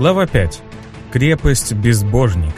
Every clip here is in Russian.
Глава 5. Крепость Безбожник.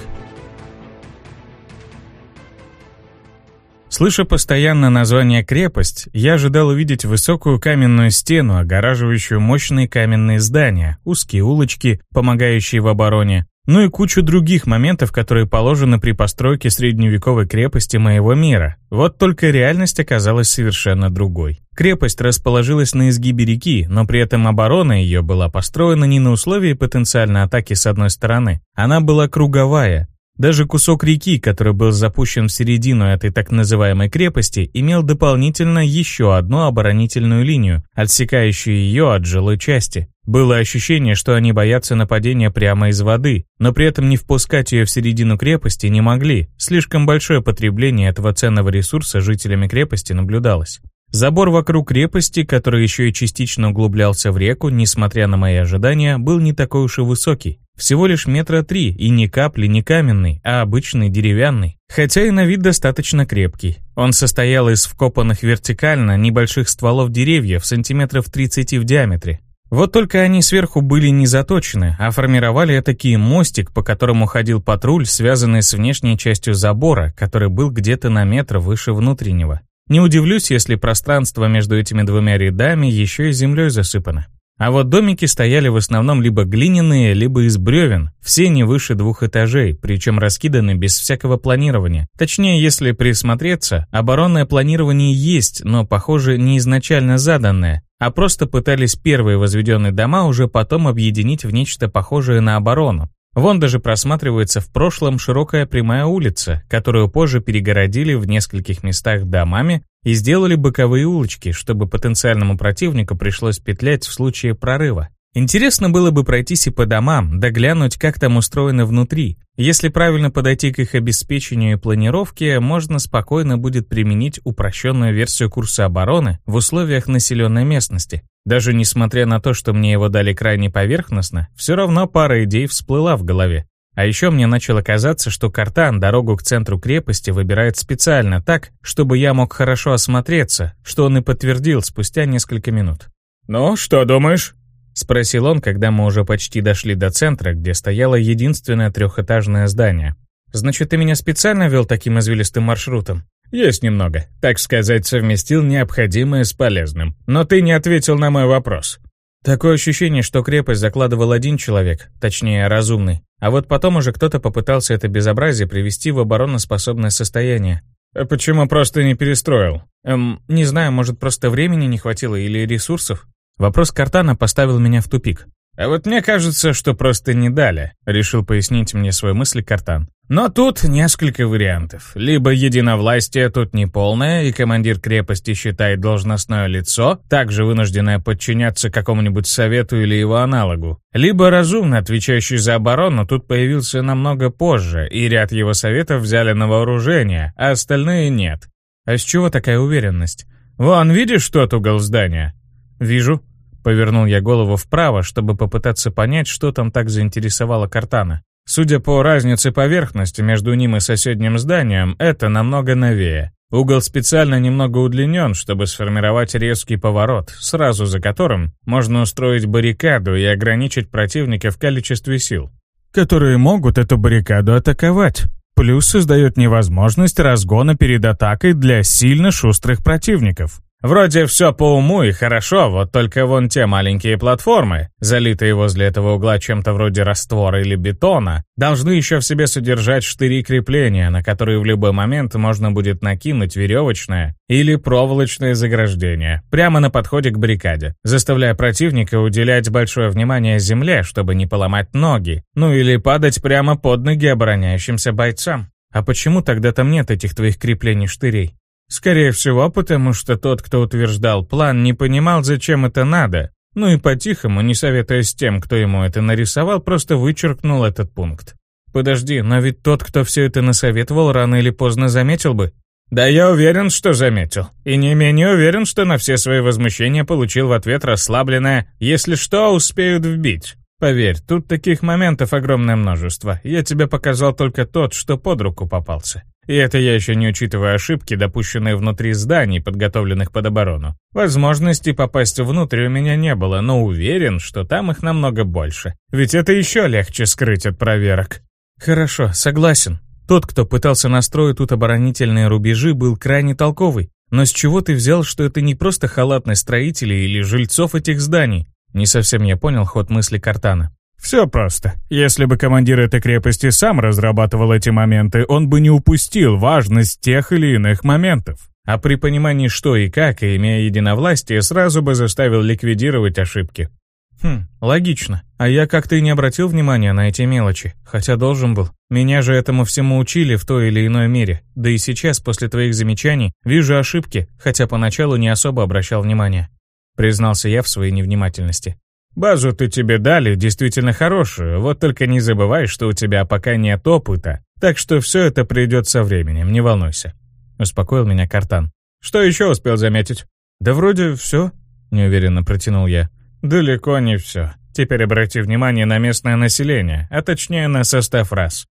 Слыша постоянно название «крепость», я ожидал увидеть высокую каменную стену, огораживающую мощные каменные здания, узкие улочки, помогающие в обороне, ну и кучу других моментов, которые положены при постройке средневековой крепости моего мира. Вот только реальность оказалась совершенно другой. Крепость расположилась на изгибе реки, но при этом оборона ее была построена не на условии потенциальной атаки с одной стороны. Она была круговая, даже кусок реки, который был запущен в середину этой так называемой крепости, имел дополнительно еще одну оборонительную линию, отсекающую ее от жилой части. Было ощущение, что они боятся нападения прямо из воды, но при этом не впускать ее в середину крепости не могли. Слишком большое потребление этого ценного ресурса жителями крепости наблюдалось. Забор вокруг крепости, который еще и частично углублялся в реку, несмотря на мои ожидания, был не такой уж и высокий. Всего лишь метра три, и ни капли не каменный, а обычный деревянный. Хотя и на вид достаточно крепкий. Он состоял из вкопанных вертикально небольших стволов деревьев сантиметров 30 в диаметре. Вот только они сверху были не заточены, а формировали такие мостик, по которому ходил патруль, связанный с внешней частью забора, который был где-то на метр выше внутреннего. Не удивлюсь, если пространство между этими двумя рядами еще и землей засыпано. А вот домики стояли в основном либо глиняные, либо из бревен, все не выше двух этажей, причем раскиданы без всякого планирования. Точнее, если присмотреться, оборонное планирование есть, но, похоже, не изначально заданное, а просто пытались первые возведенные дома уже потом объединить в нечто похожее на оборону. Вон даже просматривается в прошлом широкая прямая улица, которую позже перегородили в нескольких местах домами и сделали боковые улочки, чтобы потенциальному противнику пришлось петлять в случае прорыва. Интересно было бы пройтись и по домам, да глянуть, как там устроено внутри. Если правильно подойти к их обеспечению и планировке, можно спокойно будет применить упрощенную версию курса обороны в условиях населенной местности. Даже несмотря на то, что мне его дали крайне поверхностно, все равно пара идей всплыла в голове. А еще мне начало казаться, что Картан дорогу к центру крепости выбирает специально так, чтобы я мог хорошо осмотреться, что он и подтвердил спустя несколько минут. «Ну, что думаешь?» — спросил он, когда мы уже почти дошли до центра, где стояло единственное трехэтажное здание. «Значит, ты меня специально вел таким извилистым маршрутом?» Есть немного. Так сказать, совместил необходимое с полезным. Но ты не ответил на мой вопрос. Такое ощущение, что крепость закладывал один человек, точнее, разумный. А вот потом уже кто-то попытался это безобразие привести в обороноспособное состояние. А почему просто не перестроил? Эм, не знаю, может, просто времени не хватило или ресурсов? Вопрос Картана поставил меня в тупик. «А вот мне кажется, что просто не дали», — решил пояснить мне свою мысль Картан. «Но тут несколько вариантов. Либо единовластие тут неполное, и командир крепости считает должностное лицо, также вынужденное подчиняться какому-нибудь совету или его аналогу. Либо разумно отвечающий за оборону тут появился намного позже, и ряд его советов взяли на вооружение, а остальные нет. А с чего такая уверенность? Вон, видишь тот угол здания?» «Вижу», Повернул я голову вправо, чтобы попытаться понять, что там так заинтересовало Картана. Судя по разнице поверхности между ним и соседним зданием, это намного новее. Угол специально немного удлинен, чтобы сформировать резкий поворот, сразу за которым можно устроить баррикаду и ограничить противника в количестве сил. Которые могут эту баррикаду атаковать. Плюс создает невозможность разгона перед атакой для сильно шустрых противников. Вроде все по уму и хорошо, вот только вон те маленькие платформы, залитые возле этого угла чем-то вроде раствора или бетона, должны еще в себе содержать штыри крепления, на которые в любой момент можно будет накинуть веревочное или проволочное заграждение, прямо на подходе к баррикаде, заставляя противника уделять большое внимание земле, чтобы не поломать ноги, ну или падать прямо под ноги обороняющимся бойцам. А почему тогда там нет этих твоих креплений штырей? Скорее всего, потому что тот, кто утверждал план, не понимал, зачем это надо, ну и по-тихому, не советуясь тем, кто ему это нарисовал, просто вычеркнул этот пункт. Подожди, но ведь тот, кто все это насоветовал, рано или поздно заметил бы. Да я уверен, что заметил. И не менее уверен, что на все свои возмущения получил в ответ расслабленное «если что, успеют вбить». Поверь, тут таких моментов огромное множество. Я тебе показал только тот, что под руку попался. И это я еще не учитывая ошибки, допущенные внутри зданий, подготовленных под оборону. Возможности попасть внутрь у меня не было, но уверен, что там их намного больше. Ведь это еще легче скрыть от проверок. Хорошо, согласен. Тот, кто пытался настроить тут оборонительные рубежи, был крайне толковый. Но с чего ты взял, что это не просто халатность строителей или жильцов этих зданий? Не совсем я понял ход мысли Картана. Все просто. Если бы командир этой крепости сам разрабатывал эти моменты, он бы не упустил важность тех или иных моментов. А при понимании что и как, и имея единовластие, сразу бы заставил ликвидировать ошибки. Хм, логично. А я как-то и не обратил внимания на эти мелочи, хотя должен был. Меня же этому всему учили в той или иной мере. Да и сейчас, после твоих замечаний, вижу ошибки, хотя поначалу не особо обращал внимания. Признался я в своей невнимательности. Базу ты тебе дали, действительно хорошую, вот только не забывай, что у тебя пока нет опыта, так что все это придет со временем, не волнуйся. Успокоил меня Картан. Что еще успел заметить? Да вроде все, неуверенно протянул я. Далеко не все. Теперь обрати внимание на местное население, а точнее на состав рас.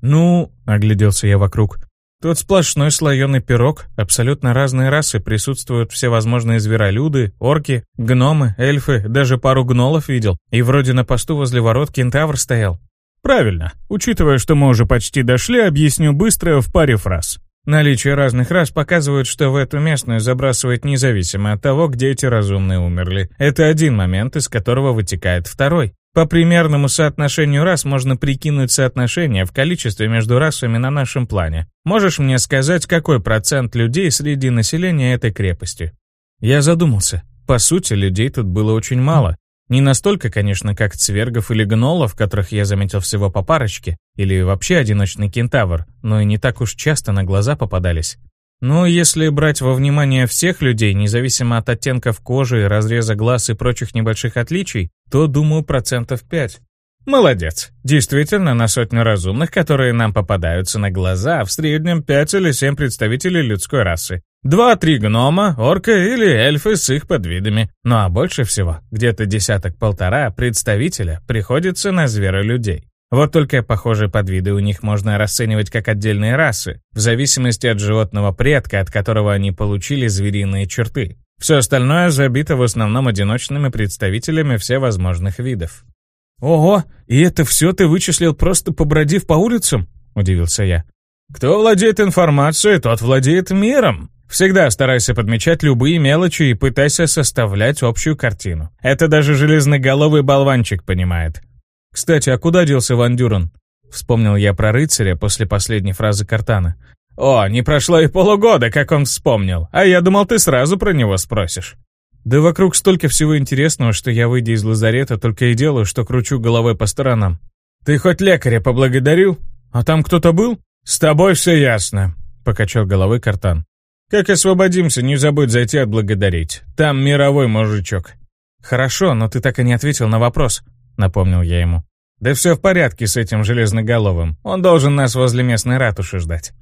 Ну, огляделся я вокруг. Тут сплошной слоеный пирог, абсолютно разные расы, присутствуют всевозможные зверолюды, орки, гномы, эльфы, даже пару гнолов видел. И вроде на посту возле ворот кентавр стоял. Правильно. Учитывая, что мы уже почти дошли, объясню быстро в паре фраз. Наличие разных рас показывает, что в эту местную забрасывает независимо от того, где эти разумные умерли. Это один момент, из которого вытекает второй. По примерному соотношению рас можно прикинуть соотношение в количестве между расами на нашем плане. Можешь мне сказать, какой процент людей среди населения этой крепости? Я задумался. По сути, людей тут было очень мало. Не настолько, конечно, как цвергов или гнолов, которых я заметил всего по парочке, или вообще одиночный кентавр, но и не так уж часто на глаза попадались. Но если брать во внимание всех людей, независимо от оттенков кожи, разреза глаз и прочих небольших отличий, то, думаю, процентов 5. Молодец. Действительно, на сотню разумных, которые нам попадаются на глаза, в среднем 5 или 7 представителей людской расы. Два-три гнома, орка или эльфы с их подвидами. Ну а больше всего, где-то десяток-полтора представителя приходится на зверолюдей. Вот только похожие подвиды у них можно расценивать как отдельные расы, в зависимости от животного предка, от которого они получили звериные черты. Все остальное забито в основном одиночными представителями всевозможных видов. «Ого, и это все ты вычислил просто побродив по улицам?» – удивился я. «Кто владеет информацией, тот владеет миром», Всегда старайся подмечать любые мелочи и пытайся составлять общую картину. Это даже железноголовый болванчик понимает. «Кстати, а куда делся Ван Дюрен?» Вспомнил я про рыцаря после последней фразы Картана. «О, не прошло и полугода, как он вспомнил. А я думал, ты сразу про него спросишь». «Да вокруг столько всего интересного, что я, выйдя из лазарета, только и делаю, что кручу головой по сторонам». «Ты хоть лекаря поблагодарил? А там кто-то был?» «С тобой все ясно», — покачал головой Картан. «Как освободимся, не забудь зайти отблагодарить. Там мировой мужичок». «Хорошо, но ты так и не ответил на вопрос напомнил я ему. «Да все в порядке с этим железноголовым. Он должен нас возле местной ратуши ждать».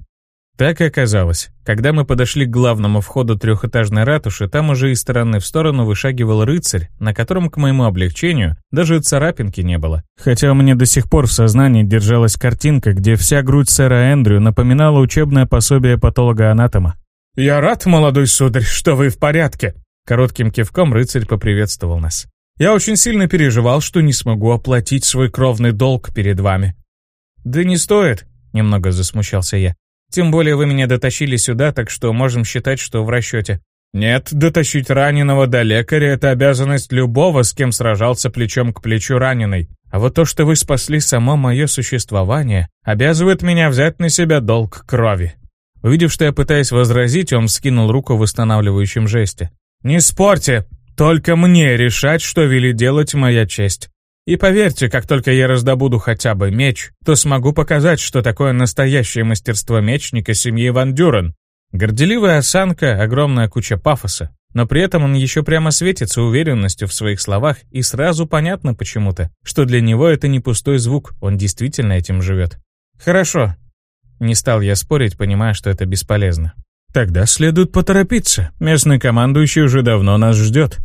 Так и оказалось. Когда мы подошли к главному входу трехэтажной ратуши, там уже из стороны в сторону вышагивал рыцарь, на котором, к моему облегчению, даже царапинки не было. Хотя у меня до сих пор в сознании держалась картинка, где вся грудь сэра Эндрю напоминала учебное пособие патолога-анатома. «Я рад, молодой сударь, что вы в порядке!» Коротким кивком рыцарь поприветствовал нас. Я очень сильно переживал, что не смогу оплатить свой кровный долг перед вами». «Да не стоит», — немного засмущался я. «Тем более вы меня дотащили сюда, так что можем считать, что в расчете». «Нет, дотащить раненого до лекаря — это обязанность любого, с кем сражался плечом к плечу раненый. А вот то, что вы спасли само мое существование, обязывает меня взять на себя долг крови». Увидев, что я пытаюсь возразить, он скинул руку в восстанавливающем жесте. «Не спорьте!» Только мне решать, что вели делать моя честь. И поверьте, как только я раздобуду хотя бы меч, то смогу показать, что такое настоящее мастерство мечника семьи Ван Дюрен. Горделивая осанка, огромная куча пафоса. Но при этом он еще прямо светится уверенностью в своих словах, и сразу понятно почему-то, что для него это не пустой звук, он действительно этим живет. Хорошо. Не стал я спорить, понимая, что это бесполезно. Тогда следует поторопиться. Местный командующий уже давно нас ждет.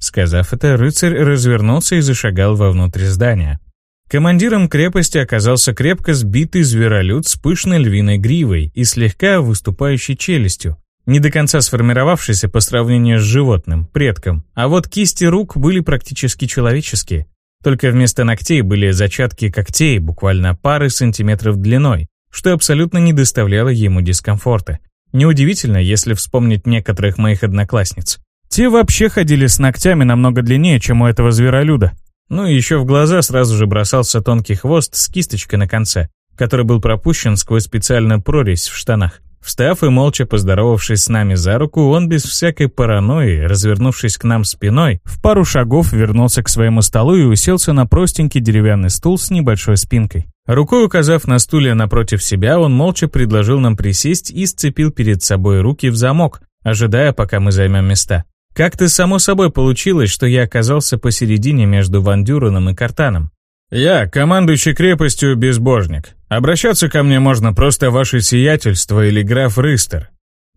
Сказав это, рыцарь развернулся и зашагал вовнутрь здания. Командиром крепости оказался крепко сбитый зверолюд с пышной львиной гривой и слегка выступающей челюстью, не до конца сформировавшийся по сравнению с животным, предком, а вот кисти рук были практически человеческие. Только вместо ногтей были зачатки когтей буквально пары сантиметров длиной, что абсолютно не доставляло ему дискомфорта. Неудивительно, если вспомнить некоторых моих одноклассниц. Те вообще ходили с ногтями намного длиннее, чем у этого зверолюда. Ну и еще в глаза сразу же бросался тонкий хвост с кисточкой на конце, который был пропущен сквозь специальную прорезь в штанах. Встав и молча поздоровавшись с нами за руку, он без всякой паранойи, развернувшись к нам спиной, в пару шагов вернулся к своему столу и уселся на простенький деревянный стул с небольшой спинкой. Рукой указав на стулья напротив себя, он молча предложил нам присесть и сцепил перед собой руки в замок, ожидая, пока мы займем места. Как-то само собой получилось, что я оказался посередине между Ван Дюреном и Картаном. «Я, командующий крепостью, безбожник. Обращаться ко мне можно просто ваше сиятельство или граф Рыстер».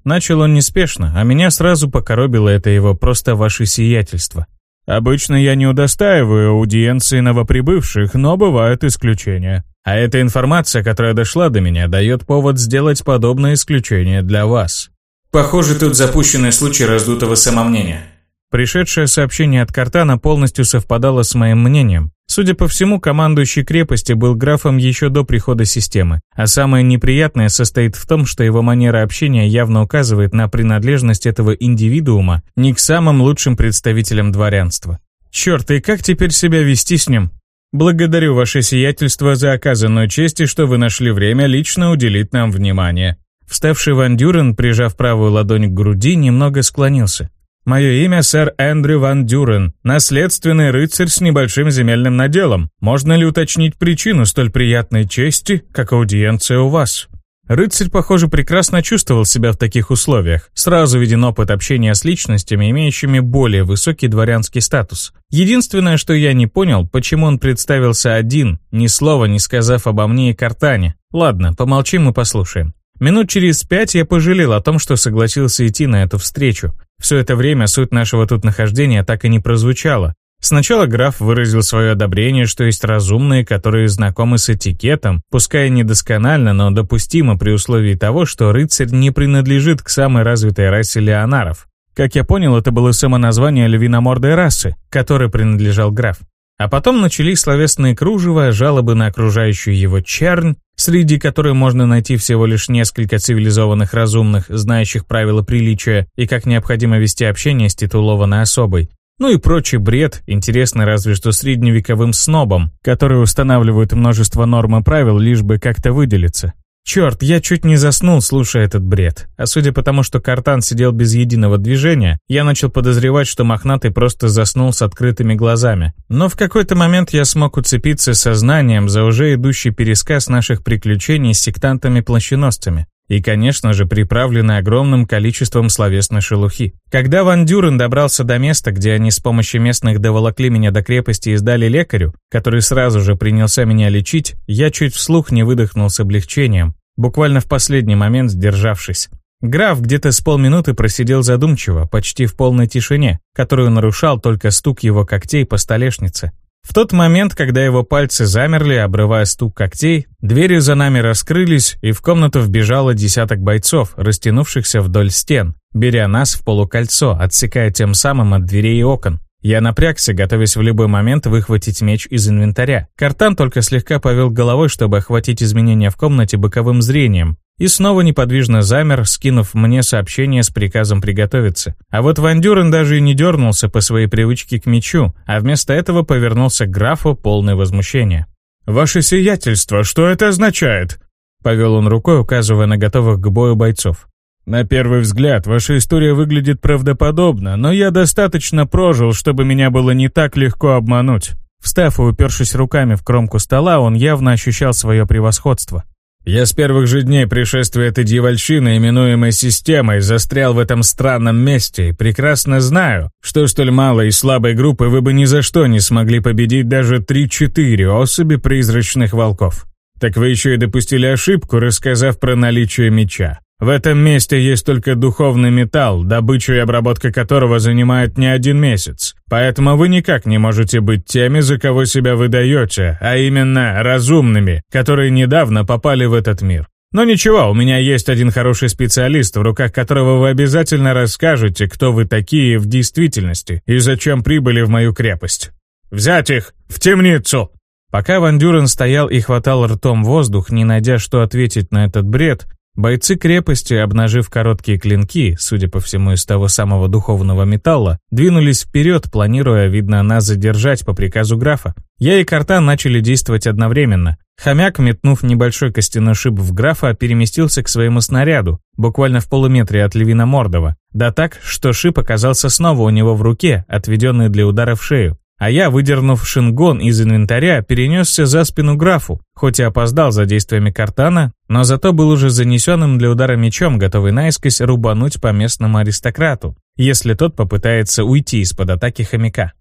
Начал он неспешно, а меня сразу покоробило это его просто ваше сиятельство. Обычно я не удостаиваю аудиенции новоприбывших, но бывают исключения. А эта информация, которая дошла до меня, дает повод сделать подобное исключение для вас. Похоже, тут запущенный случай раздутого самомнения. Пришедшее сообщение от Картана полностью совпадало с моим мнением. Судя по всему, командующий крепости был графом еще до прихода системы, а самое неприятное состоит в том, что его манера общения явно указывает на принадлежность этого индивидуума не к самым лучшим представителям дворянства. Черт, и как теперь себя вести с ним? Благодарю ваше сиятельство за оказанную честь и что вы нашли время лично уделить нам внимание. Вставший Ван Дюрен, прижав правую ладонь к груди, немного склонился. Мое имя сэр Эндрю Ван Дюрен, наследственный рыцарь с небольшим земельным наделом. Можно ли уточнить причину столь приятной чести, как аудиенция у вас? Рыцарь, похоже, прекрасно чувствовал себя в таких условиях. Сразу виден опыт общения с личностями, имеющими более высокий дворянский статус. Единственное, что я не понял, почему он представился один, ни слова не сказав обо мне и Картане. Ладно, помолчим и послушаем. Минут через пять я пожалел о том, что согласился идти на эту встречу. Все это время суть нашего тут нахождения так и не прозвучала. Сначала граф выразил свое одобрение, что есть разумные, которые знакомы с этикетом, пускай недосконально, но допустимо при условии того, что рыцарь не принадлежит к самой развитой расе леонаров. Как я понял, это было самоназвание львиномордой расы, которой принадлежал граф. А потом начались словесные кружева, жалобы на окружающую его чернь, среди которой можно найти всего лишь несколько цивилизованных разумных, знающих правила приличия и как необходимо вести общение с титулованной особой. Ну и прочий бред, интересный разве что средневековым снобам, которые устанавливают множество норм и правил, лишь бы как-то выделиться. Черт, я чуть не заснул, слушая этот бред. А судя по тому, что картан сидел без единого движения, я начал подозревать, что мохнатый просто заснул с открытыми глазами. Но в какой-то момент я смог уцепиться сознанием за уже идущий пересказ наших приключений с сектантами-плащеносцами. И, конечно же, приправлены огромным количеством словесной шелухи. Когда Ван Дюрен добрался до места, где они с помощью местных доволокли меня до крепости и сдали лекарю, который сразу же принялся меня лечить, я чуть вслух не выдохнул с облегчением, буквально в последний момент сдержавшись. Граф где-то с полминуты просидел задумчиво, почти в полной тишине, которую нарушал только стук его когтей по столешнице. В тот момент, когда его пальцы замерли, обрывая стук когтей, двери за нами раскрылись, и в комнату вбежало десяток бойцов, растянувшихся вдоль стен, беря нас в полукольцо, отсекая тем самым от дверей и окон. Я напрягся, готовясь в любой момент выхватить меч из инвентаря. Картан только слегка повел головой, чтобы охватить изменения в комнате боковым зрением, и снова неподвижно замер, скинув мне сообщение с приказом приготовиться. А вот Ван Дюрен даже и не дернулся по своей привычке к мечу, а вместо этого повернулся к графу полное возмущение. «Ваше сиятельство, что это означает?» Повел он рукой, указывая на готовых к бою бойцов. «На первый взгляд, ваша история выглядит правдоподобно, но я достаточно прожил, чтобы меня было не так легко обмануть». Встав и упершись руками в кромку стола, он явно ощущал свое превосходство. Я с первых же дней пришествия этой дьявольщины, именуемой системой, застрял в этом странном месте и прекрасно знаю, что столь малой и слабой группы вы бы ни за что не смогли победить даже 3-4 особи призрачных волков. Так вы еще и допустили ошибку, рассказав про наличие меча. В этом месте есть только духовный металл, добычу и обработка которого занимает не один месяц. Поэтому вы никак не можете быть теми, за кого себя выдаете, а именно разумными, которые недавно попали в этот мир. Но ничего, у меня есть один хороший специалист, в руках которого вы обязательно расскажете, кто вы такие в действительности и зачем прибыли в мою крепость. Взять их! В темницу!» Пока Ван Дюрен стоял и хватал ртом воздух, не найдя что ответить на этот бред, бойцы крепости, обнажив короткие клинки, судя по всему из того самого духовного металла, двинулись вперед, планируя, видно, нас задержать по приказу графа. Я и Картан начали действовать одновременно. Хомяк, метнув небольшой костяной шип в графа, переместился к своему снаряду, буквально в полуметре от Левина Мордова, да так, что шип оказался снова у него в руке, отведенный для удара в шею. А я, выдернув шингон из инвентаря, перенесся за спину графу, хоть и опоздал за действиями картана, но зато был уже занесенным для удара мечом, готовый наискось рубануть по местному аристократу, если тот попытается уйти из-под атаки хомяка.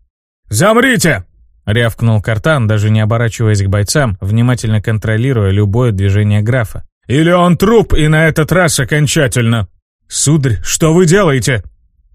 «Замрите!» — рявкнул картан, даже не оборачиваясь к бойцам, внимательно контролируя любое движение графа. «Или он труп, и на этот раз окончательно!» «Сударь, что вы делаете?»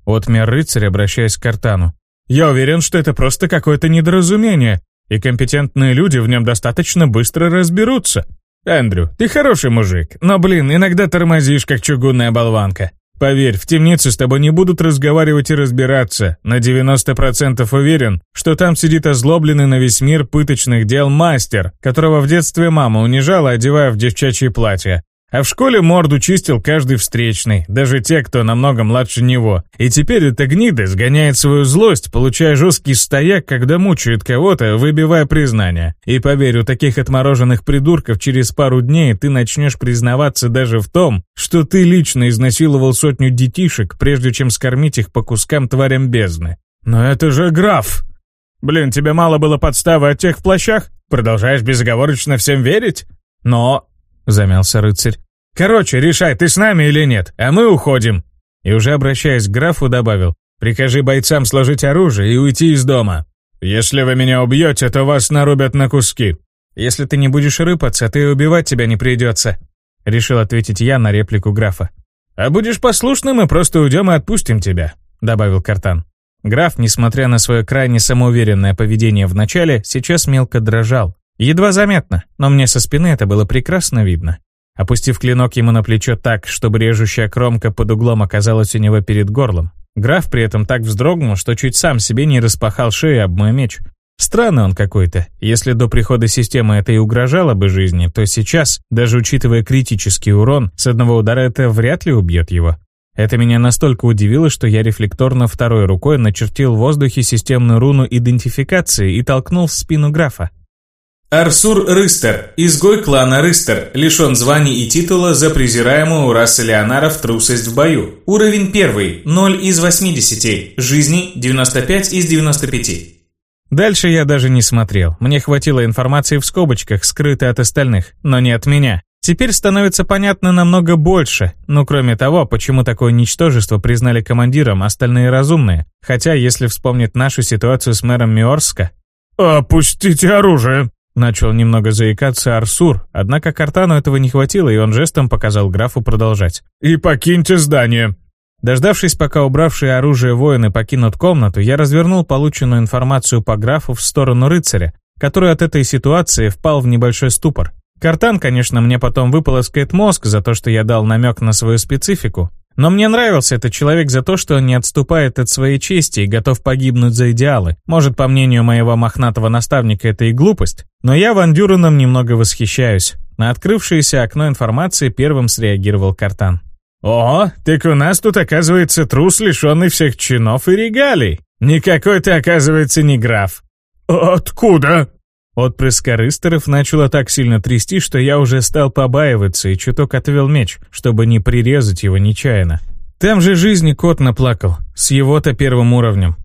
Отмер рыцарь, обращаясь к картану. Я уверен, что это просто какое-то недоразумение, и компетентные люди в нем достаточно быстро разберутся. Эндрю, ты хороший мужик, но, блин, иногда тормозишь, как чугунная болванка. Поверь, в темнице с тобой не будут разговаривать и разбираться. На 90% уверен, что там сидит озлобленный на весь мир пыточных дел мастер, которого в детстве мама унижала, одевая в девчачье платье. А в школе морду чистил каждый встречный, даже те, кто намного младше него. И теперь эта гнида сгоняет свою злость, получая жесткий стояк, когда мучает кого-то, выбивая признание. И поверь, у таких отмороженных придурков через пару дней ты начнешь признаваться даже в том, что ты лично изнасиловал сотню детишек, прежде чем скормить их по кускам тварям бездны. Но это же граф! Блин, тебе мало было подставы от тех в плащах? Продолжаешь безоговорочно всем верить? Но — замялся рыцарь. «Короче, решай, ты с нами или нет, а мы уходим». И уже обращаясь к графу, добавил, «Прикажи бойцам сложить оружие и уйти из дома. Если вы меня убьете, то вас нарубят на куски». «Если ты не будешь рыпаться, то и убивать тебя не придется», — решил ответить я на реплику графа. «А будешь послушным, мы просто уйдем и отпустим тебя», — добавил Картан. Граф, несмотря на свое крайне самоуверенное поведение в начале, сейчас мелко дрожал. Едва заметно, но мне со спины это было прекрасно видно. Опустив клинок ему на плечо так, чтобы режущая кромка под углом оказалась у него перед горлом, граф при этом так вздрогнул, что чуть сам себе не распахал шею об мой меч. Странный он какой-то. Если до прихода системы это и угрожало бы жизни, то сейчас, даже учитывая критический урон, с одного удара это вряд ли убьет его. Это меня настолько удивило, что я рефлекторно второй рукой начертил в воздухе системную руну идентификации и толкнул в спину графа. Арсур Рыстер, изгой клана Рыстер, лишен званий и титула за презираемую у расы Леонаров трусость в бою. Уровень 1, 0 из 80, жизни 95 из 95. Дальше я даже не смотрел. Мне хватило информации в скобочках, скрытой от остальных, но не от меня. Теперь становится понятно намного больше. Ну, кроме того, почему такое ничтожество признали командиром остальные разумные. Хотя, если вспомнить нашу ситуацию с мэром Миорска... «Опустите оружие!» Начал немного заикаться Арсур, однако Картану этого не хватило, и он жестом показал графу продолжать. «И покиньте здание!» Дождавшись, пока убравшие оружие воины покинут комнату, я развернул полученную информацию по графу в сторону рыцаря, который от этой ситуации впал в небольшой ступор. Картан, конечно, мне потом выполоскает мозг за то, что я дал намек на свою специфику, но мне нравился этот человек за то, что он не отступает от своей чести и готов погибнуть за идеалы. Может, по мнению моего мохнатого наставника, это и глупость, но я Ван Дюреном немного восхищаюсь. На открывшееся окно информации первым среагировал Картан. «О, так у нас тут, оказывается, трус, лишенный всех чинов и регалий. Никакой ты, оказывается, не граф». «Откуда?» Отпрыск Рыстеров начало так сильно трясти, что я уже стал побаиваться и чуток отвел меч, чтобы не прирезать его нечаянно. Там же жизни кот наплакал, с его-то первым уровнем.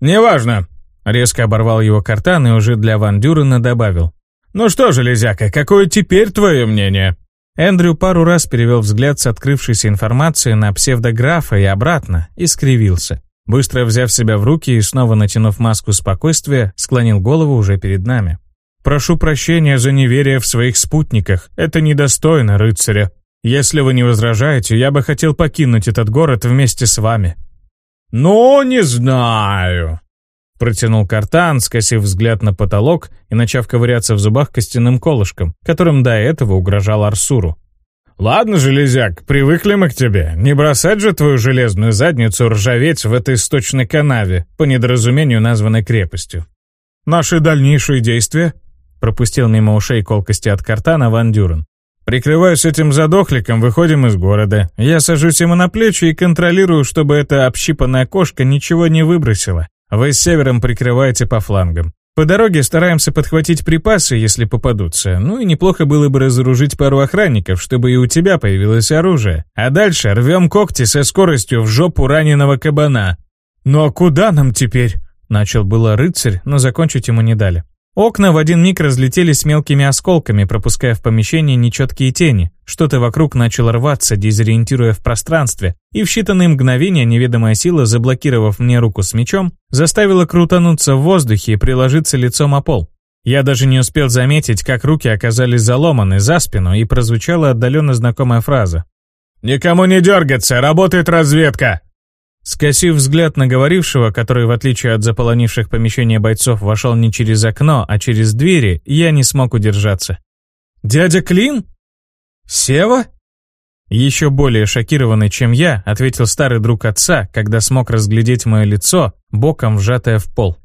«Неважно», — резко оборвал его картан и уже для Ван Дюрена добавил. «Ну что, железяка, какое теперь твое мнение?» Эндрю пару раз перевел взгляд с открывшейся информации на псевдографа и обратно, и скривился. Быстро взяв себя в руки и снова натянув маску спокойствия, склонил голову уже перед нами. Прошу прощения за неверие в своих спутниках. Это недостойно рыцаря. Если вы не возражаете, я бы хотел покинуть этот город вместе с вами». «Ну, не знаю», — протянул Картан, скосив взгляд на потолок и начав ковыряться в зубах костяным колышком, которым до этого угрожал Арсуру. «Ладно, железяк, привыкли мы к тебе. Не бросать же твою железную задницу ржаветь в этой сточной канаве, по недоразумению названной крепостью». «Наши дальнейшие действия?» — пропустил мимо ушей колкости от Картана Ван Дюрен. Прикрываюсь этим задохликом, выходим из города. Я сажусь ему на плечи и контролирую, чтобы эта общипанная кошка ничего не выбросила. Вы с севером прикрываете по флангам. По дороге стараемся подхватить припасы, если попадутся. Ну и неплохо было бы разоружить пару охранников, чтобы и у тебя появилось оружие. А дальше рвем когти со скоростью в жопу раненого кабана. «Ну а куда нам теперь?» Начал было рыцарь, но закончить ему не дали. Окна в один миг разлетелись мелкими осколками, пропуская в помещение нечеткие тени. Что-то вокруг начало рваться, дезориентируя в пространстве, и в считанные мгновения неведомая сила, заблокировав мне руку с мечом, заставила крутануться в воздухе и приложиться лицом о пол. Я даже не успел заметить, как руки оказались заломаны за спину, и прозвучала отдаленно знакомая фраза. «Никому не дергаться, работает разведка!» Скосив взгляд на говорившего, который, в отличие от заполонивших помещение бойцов, вошел не через окно, а через двери, я не смог удержаться. «Дядя Клин? Сева?» Еще более шокированный, чем я, ответил старый друг отца, когда смог разглядеть мое лицо, боком вжатое в пол.